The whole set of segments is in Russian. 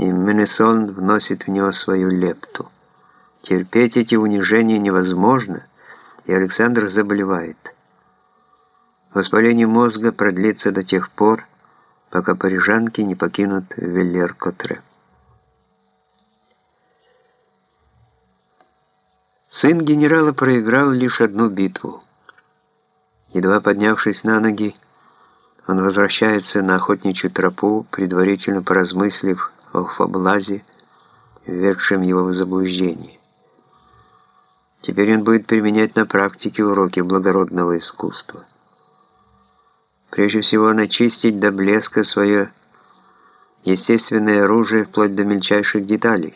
и Менесон вносит в него свою лепту. Терпеть эти унижения невозможно, и Александр заболевает. Воспаление мозга продлится до тех пор, пока парижанки не покинут Веллер-Котре. Сын генерала проиграл лишь одну битву. Едва поднявшись на ноги, он возвращается на охотничью тропу, предварительно поразмыслив о фаблазе, ввергшем его в заблуждение. Теперь он будет применять на практике уроки благородного искусства. Прежде всего, начистить до блеска свое естественное оружие вплоть до мельчайших деталей.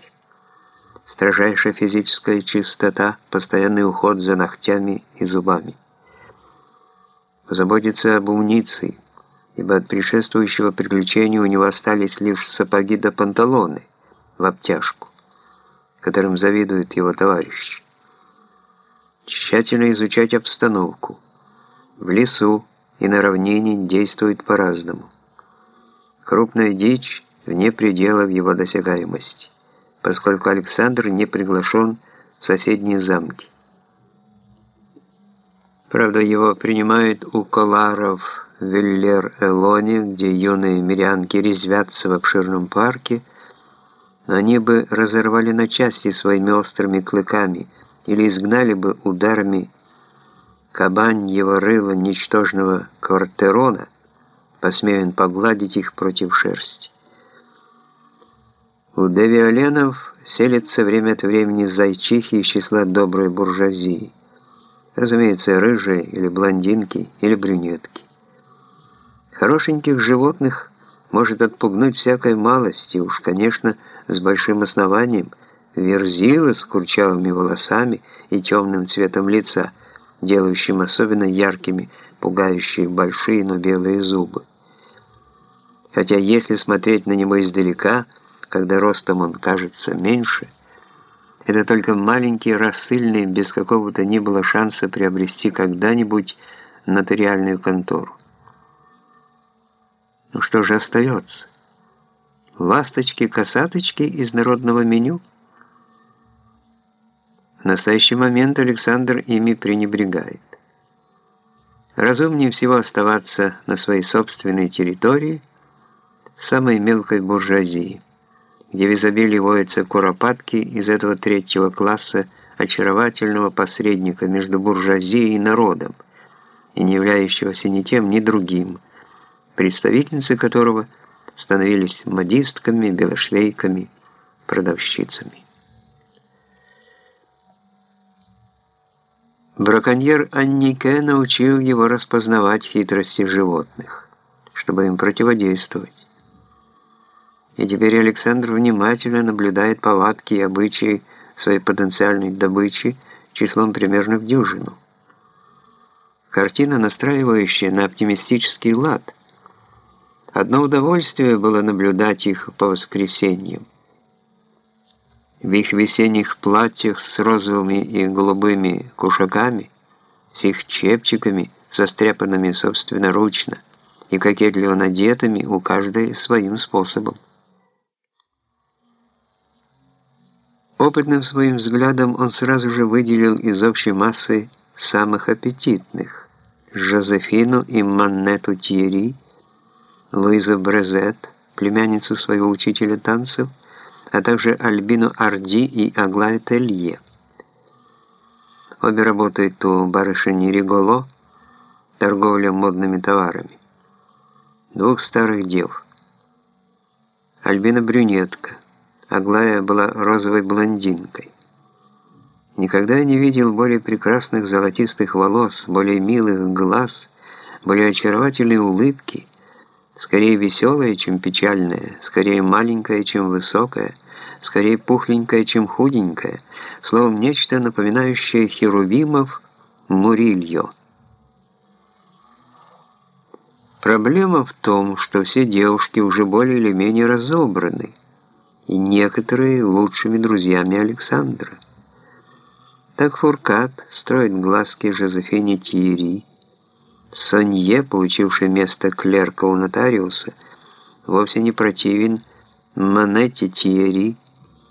Строжайшая физическая чистота, постоянный уход за ногтями и зубами. Позаботиться об умнице, ибо от предшествующего приключения у него остались лишь сапоги да панталоны в обтяжку, которым завидуют его товарищи. Тщательно изучать обстановку. В лесу, и на равнине действует по-разному. Крупная дичь вне пределов его досягаемости, поскольку Александр не приглашен в соседние замки. Правда, его принимают у коларов в Веллер-Элоне, где юные мирянки резвятся в обширном парке, но они бы разорвали на части своими острыми клыками или изгнали бы ударами кабаньего рыла ничтожного квартерона, посмеян погладить их против шерсти. У девиоленов селятся время от времени зайчихи из числа доброй буржуазии. Разумеется, рыжие или блондинки, или брюнетки. Хорошеньких животных может отпугнуть всякой малости, уж, конечно, с большим основанием, верзила с курчавыми волосами и темным цветом лица – делающим особенно яркими пугающие большие, но белые зубы. Хотя если смотреть на него издалека, когда ростом он кажется меньше, это только маленький рассыльный, без какого-то ни было шанса приобрести когда-нибудь нотариальную контору. Ну что же остается? Ласточки-косаточки из народного меню – в настоящий момент Александр ими пренебрегает. Разумнее всего оставаться на своей собственной территории, самой мелкой буржуазии, где в изобилии водятся куропатки из этого третьего класса очаровательного посредника между буржуазией и народом, и не являющегося ни тем, ни другим, представительницы которого становились модистками, белошвейками, продавщицами. Браконьер Аннике научил его распознавать хитрости животных, чтобы им противодействовать. И теперь Александр внимательно наблюдает повадки и обычаи своей потенциальной добычи числом примерно в дюжину. Картина, настраивающая на оптимистический лад. Одно удовольствие было наблюдать их по воскресеньям в их весенних платьях с розовыми и голубыми кушаками, с их чепчиками, застряпанными собственноручно и кокетливо надетыми у каждой своим способом. Опытным своим взглядом он сразу же выделил из общей массы самых аппетитных Жозефину и Маннету Тьерри, Луиза Брезет, племянницу своего учителя танцев, а также Альбину Арди и Аглая Телье. Обе работают у барышни Риголо, торговля модными товарами. Двух старых дев. Альбина брюнетка, Аглая была розовой блондинкой. Никогда не видел более прекрасных золотистых волос, более милых глаз, более очаровательной улыбки, скорее веселая, чем печальная, скорее маленькая, чем высокая, скорее пухленькая, чем худенькая, словом, нечто напоминающее херувимов Мурильо. Проблема в том, что все девушки уже более или менее разобраны, и некоторые лучшими друзьями Александра. Так Фуркат строит глазки Жозефине Тиери, Сонье, получивший место клерка у нотариуса, вовсе не противен Манетти Тьерри,